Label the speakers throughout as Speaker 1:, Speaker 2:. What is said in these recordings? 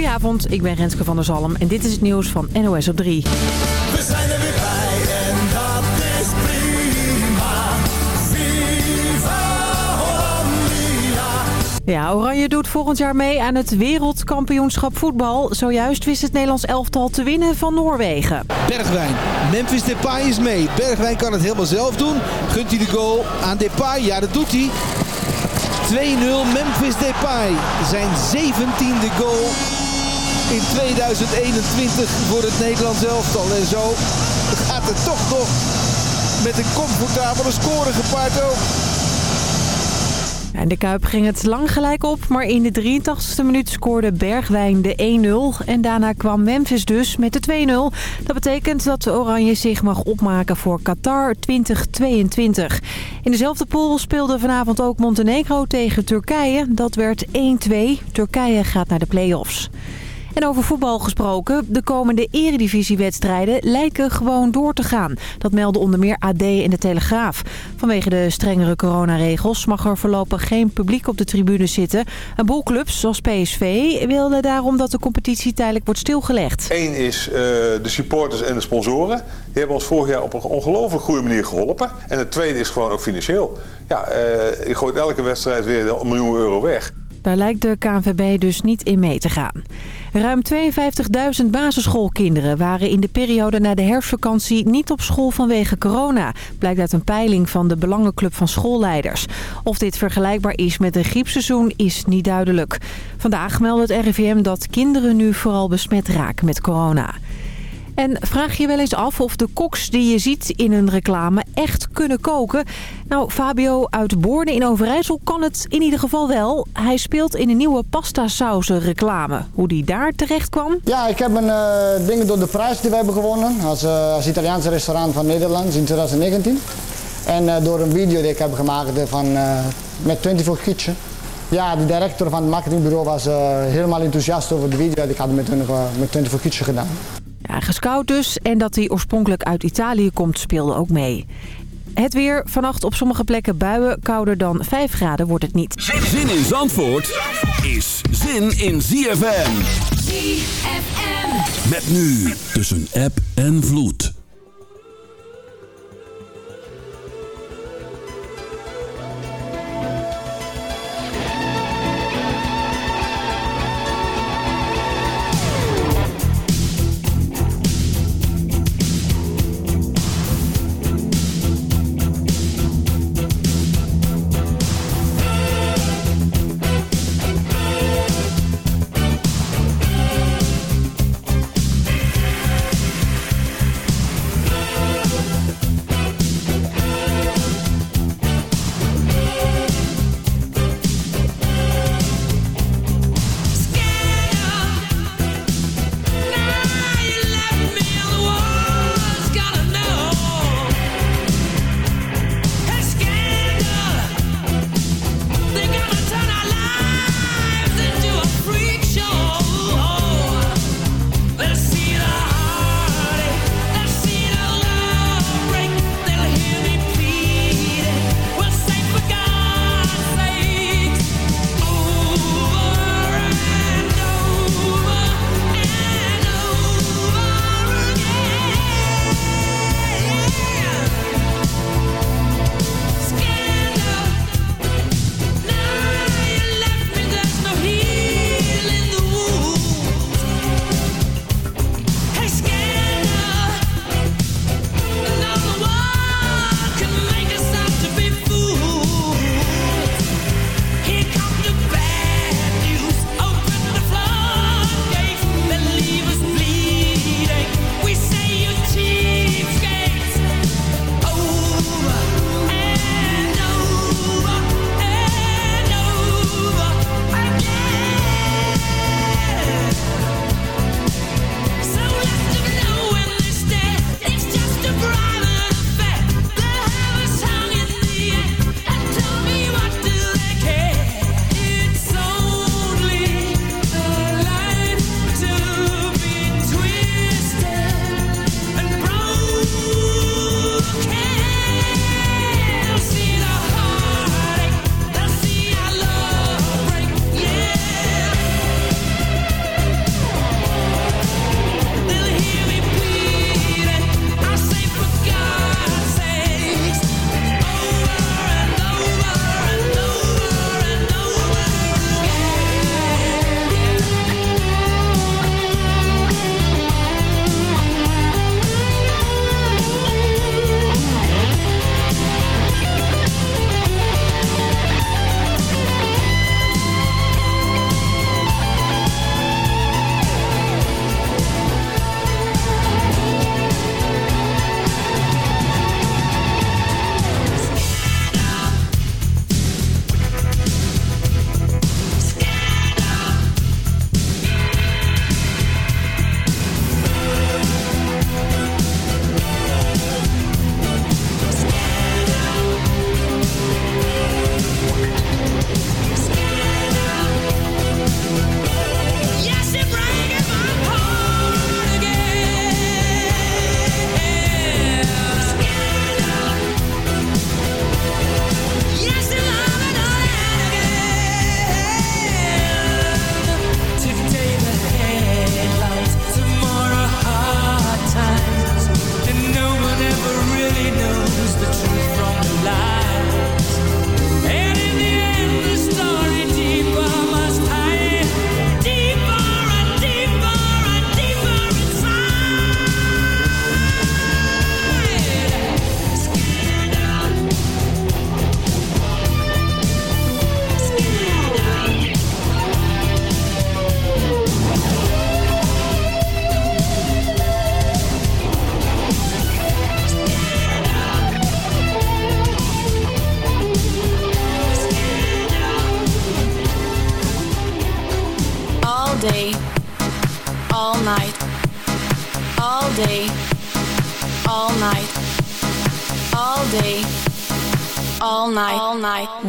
Speaker 1: Goedenavond, ik ben Renske van der Zalm en dit is het nieuws van NOS op 3.
Speaker 2: We zijn er weer bij en dat is prima.
Speaker 1: Ja, Oranje doet volgend jaar mee aan het wereldkampioenschap voetbal. Zojuist wist het Nederlands elftal te winnen van Noorwegen.
Speaker 3: Bergwijn. Memphis Depay is mee. Bergwijn kan het helemaal zelf doen. Gunt hij de goal aan Depay? Ja, dat doet hij. 2-0 Memphis Depay. Zijn 17e goal in 2021 voor het Nederlands elftal. En zo gaat het toch nog met een comfortabele score gepaard ook.
Speaker 1: De Kuip ging het lang gelijk op, maar in de 83ste minuut scoorde Bergwijn de 1-0. En daarna kwam Memphis dus met de 2-0. Dat betekent dat Oranje zich mag opmaken voor Qatar 2022. In dezelfde pool speelde vanavond ook Montenegro tegen Turkije. Dat werd 1-2. Turkije gaat naar de play-offs. En over voetbal gesproken, de komende eredivisiewedstrijden lijken gewoon door te gaan. Dat melden onder meer AD en de Telegraaf. Vanwege de strengere coronaregels mag er voorlopig geen publiek op de tribune zitten. Een boel clubs, zoals PSV, wilden daarom dat de competitie tijdelijk wordt stilgelegd.
Speaker 4: Eén is uh, de supporters en de sponsoren. Die hebben ons vorig jaar op een ongelooflijk goede manier geholpen. En het tweede is gewoon ook financieel. Ja, uh, je gooit elke wedstrijd weer een miljoen euro weg.
Speaker 1: Daar lijkt de KNVB dus niet in mee te gaan. Ruim 52.000 basisschoolkinderen waren in de periode na de herfstvakantie niet op school vanwege corona. Blijkt uit een peiling van de Belangenclub van Schoolleiders. Of dit vergelijkbaar is met een griepseizoen is niet duidelijk. Vandaag meldde het RIVM dat kinderen nu vooral besmet raken met corona. En vraag je wel eens af of de koks die je ziet in een reclame echt kunnen koken? Nou, Fabio uit Boorne in Overijssel kan het in ieder geval wel. Hij speelt in een nieuwe pasta sauzen reclame. Hoe die daar terecht kwam?
Speaker 5: Ja, ik heb een uh, dingen door de prijs die we hebben gewonnen als, uh, als Italiaanse restaurant van Nederland in 2019. En uh, door een video die ik heb gemaakt van, met 24 Kitchen. Ja, de directeur van het marketingbureau was helemaal enthousiast over de video die ik had met, hun, met 24 Kitchen gedaan.
Speaker 1: Ja, gescout dus. En dat hij oorspronkelijk uit Italië komt speelde ook mee. Het weer, vannacht op sommige plekken buien, kouder dan 5 graden wordt het niet.
Speaker 6: Zin in Zandvoort is zin in ZFM.
Speaker 7: ZFM.
Speaker 6: Met nu tussen app en vloed.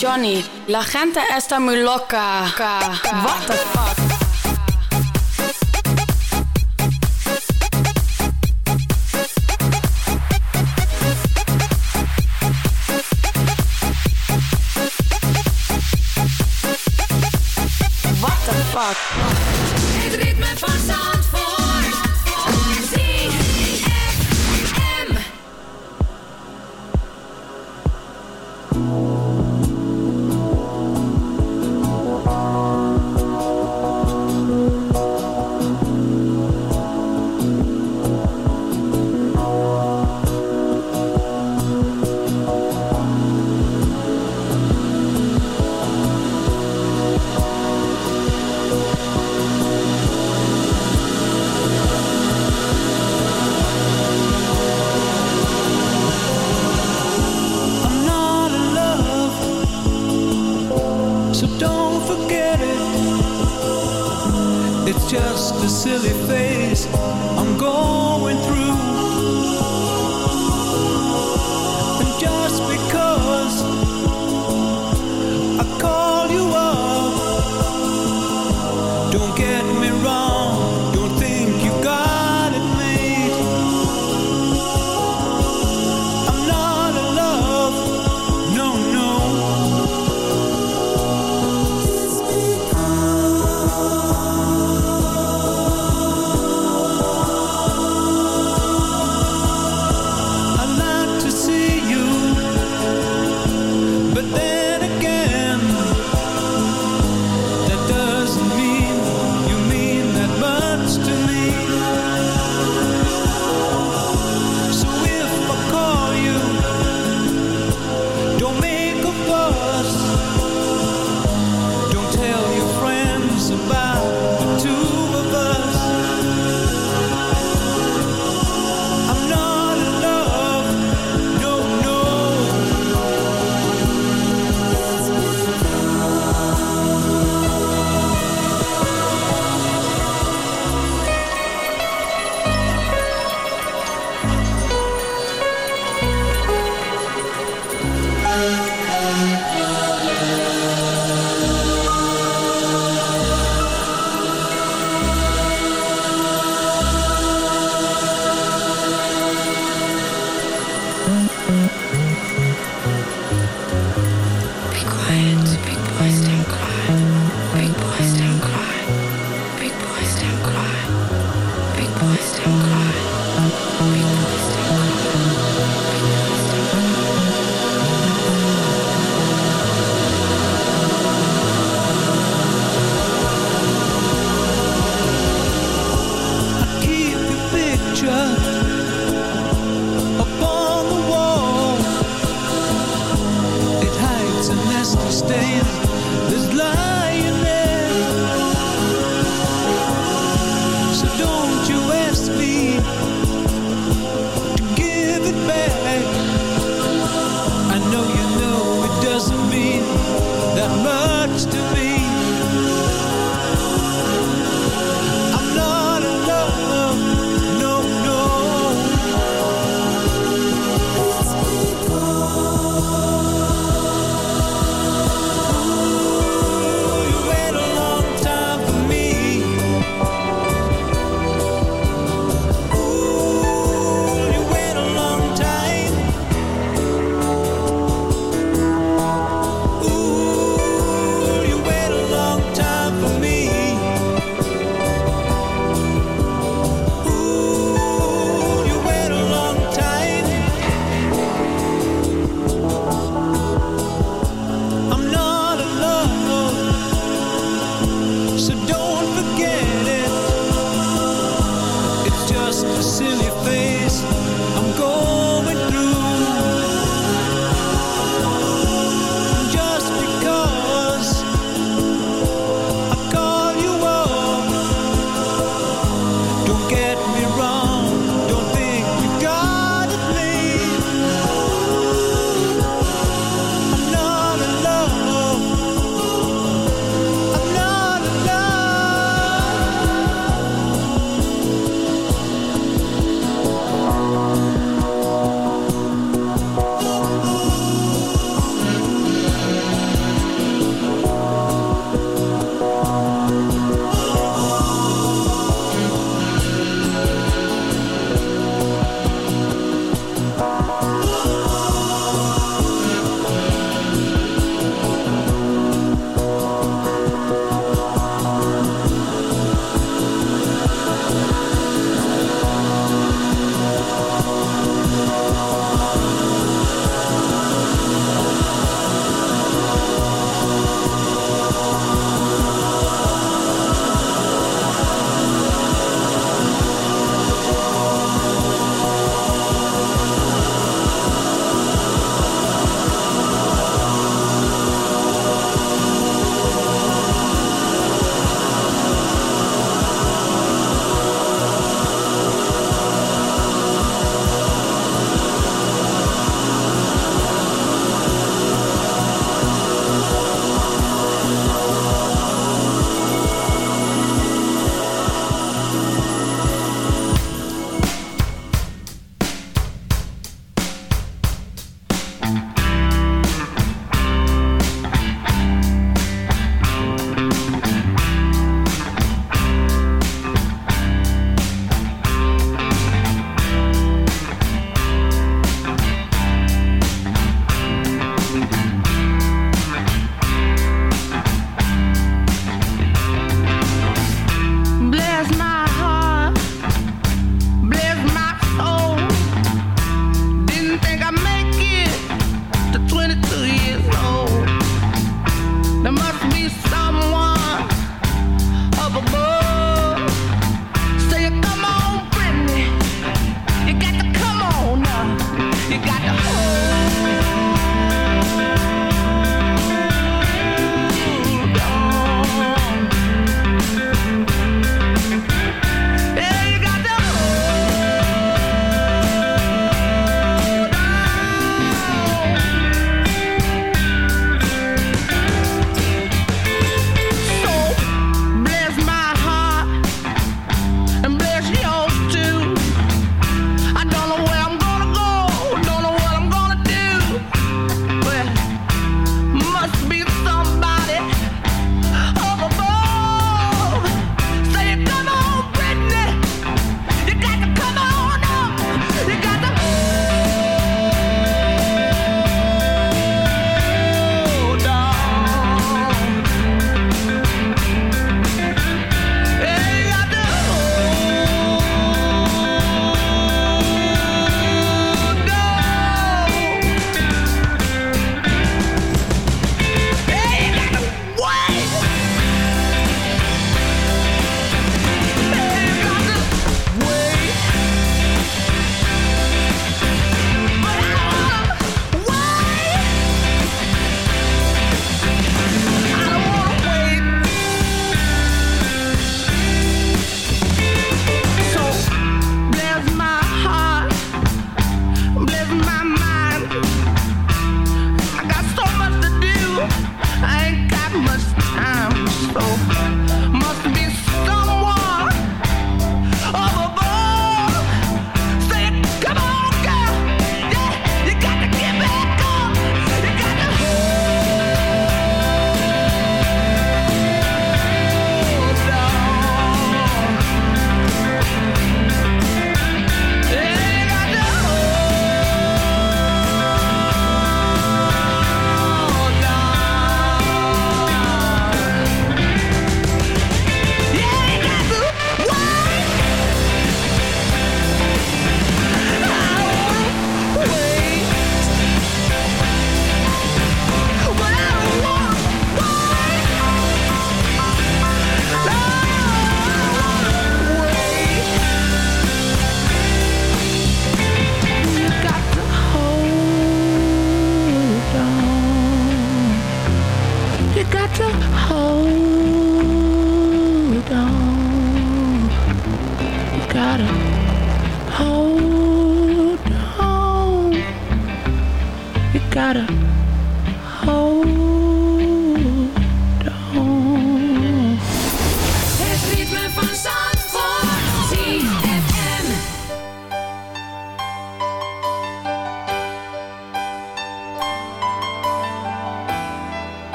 Speaker 7: Johnny, la gente está muy loca. What the fuck? Fuck?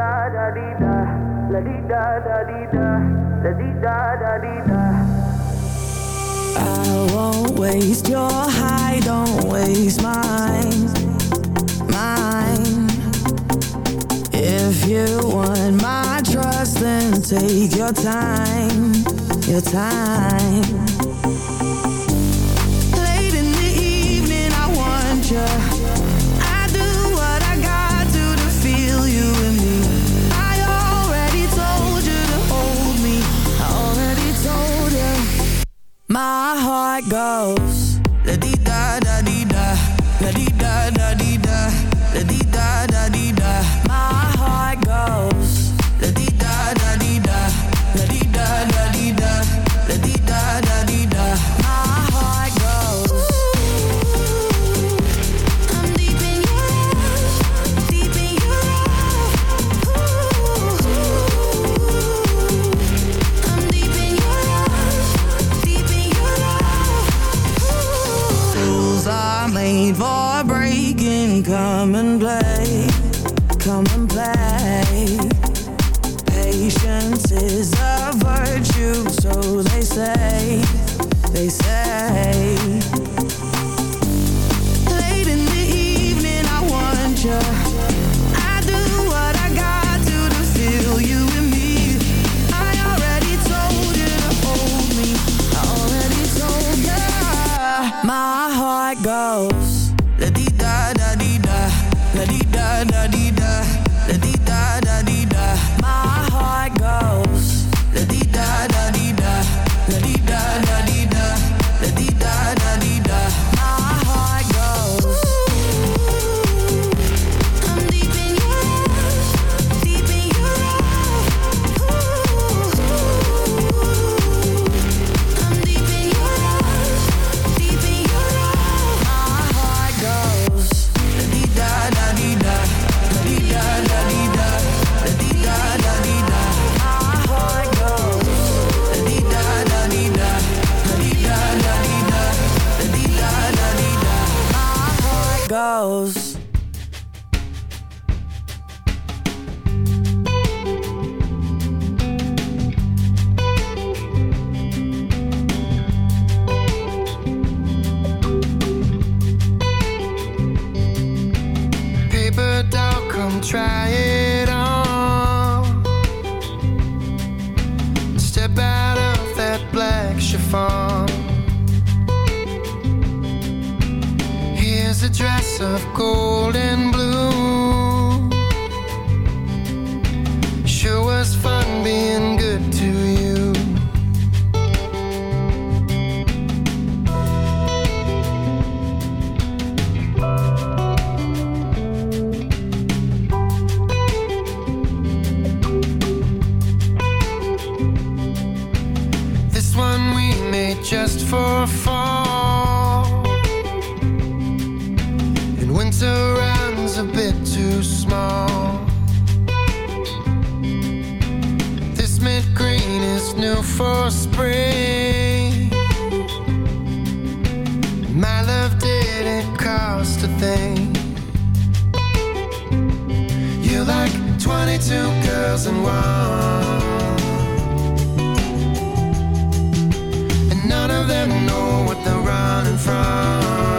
Speaker 2: da da da, la da da da, la da da da. I
Speaker 8: won't waste your high, don't waste mine, mine. If you want my trust, then take your time, your time. My heart goes
Speaker 9: 22 girls in one. And none of them know what they're running from.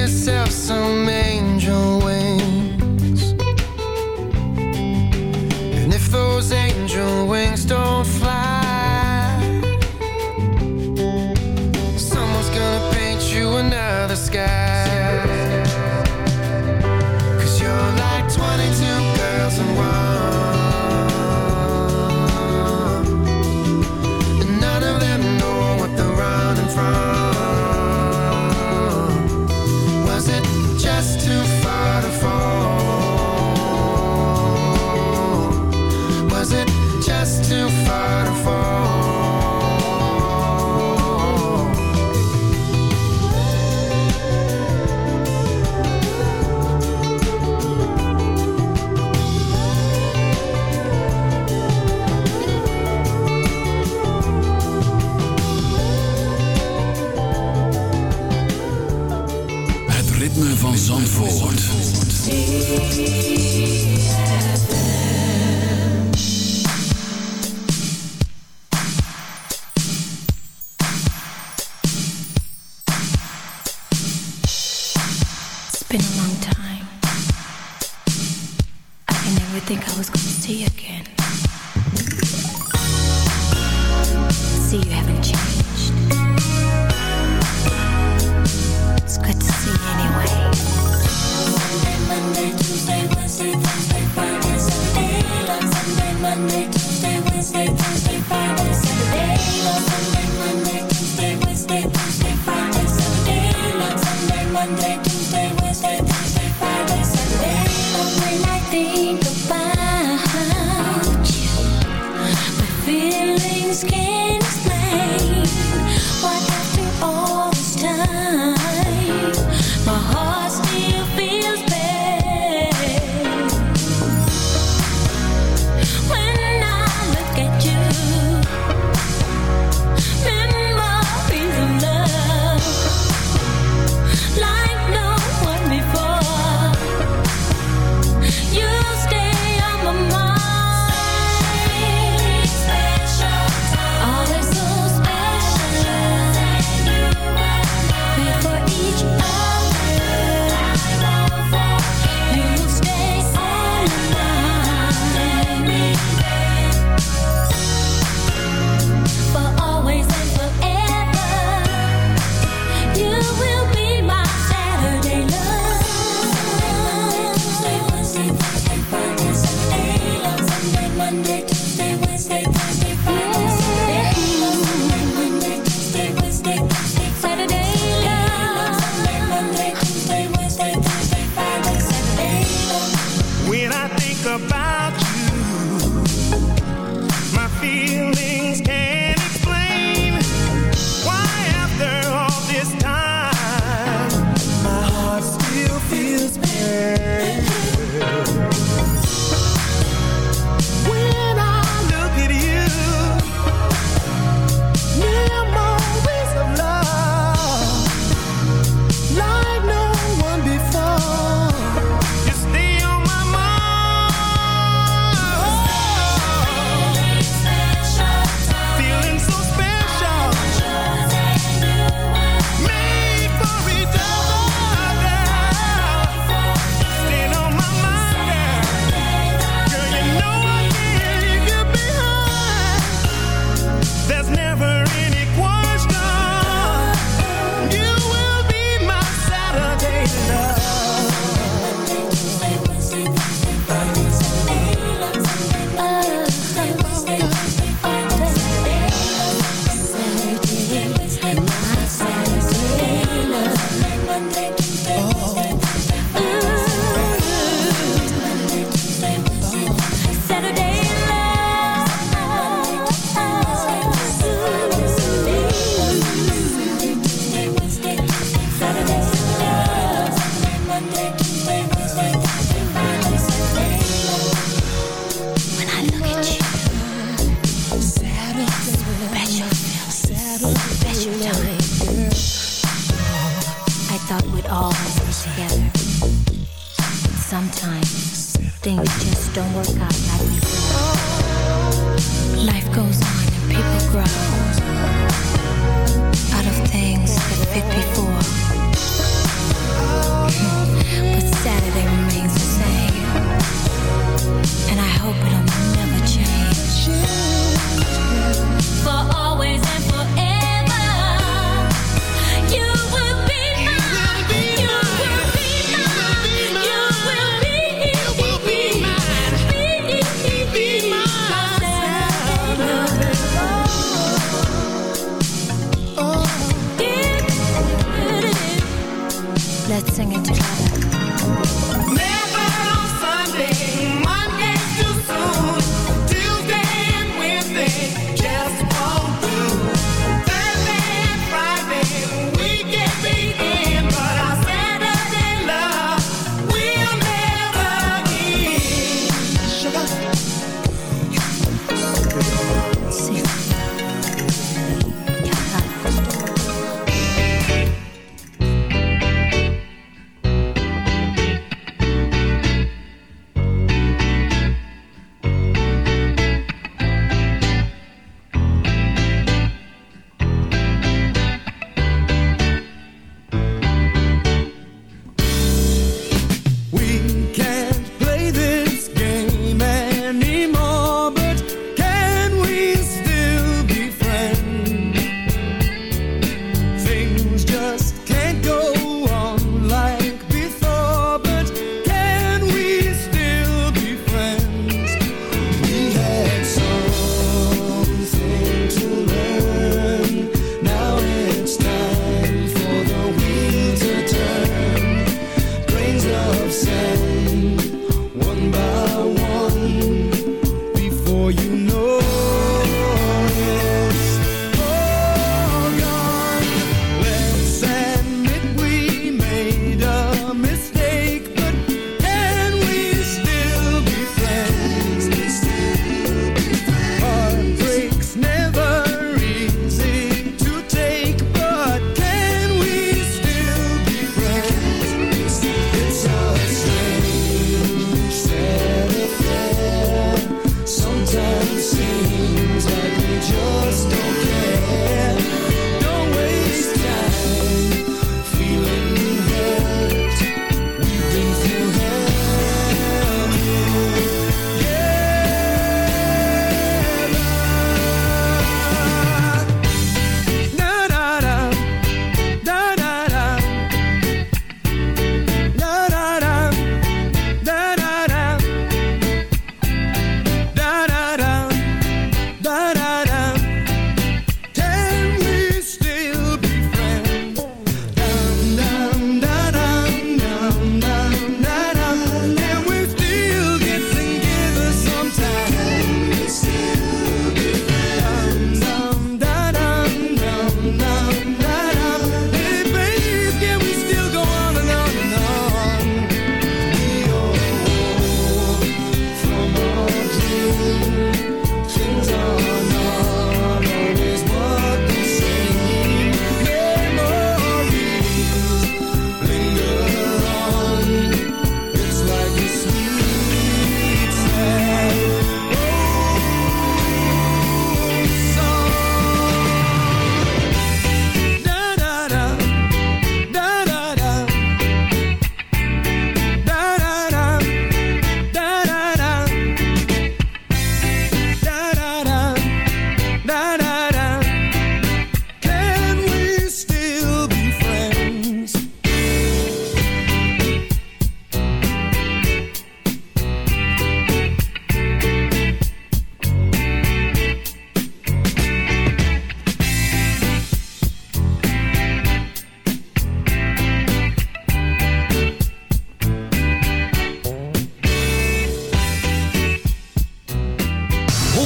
Speaker 9: Yourself some angel wings.
Speaker 6: skin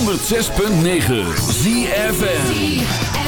Speaker 6: 106.9 ZFN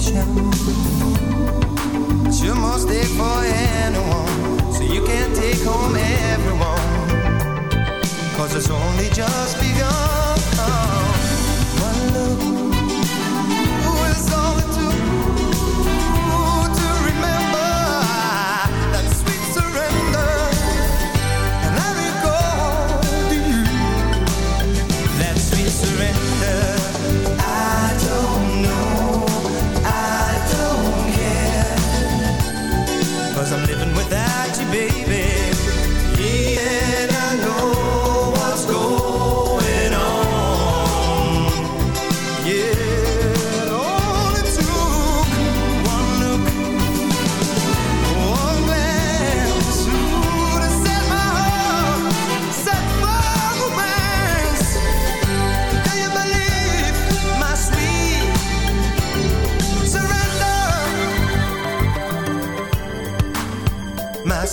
Speaker 6: attention.
Speaker 10: It's your mistake for
Speaker 11: anyone, so you can take home everyone. Cause it's only just begun.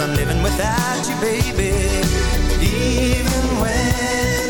Speaker 11: Cause I'm living without you, baby. Even when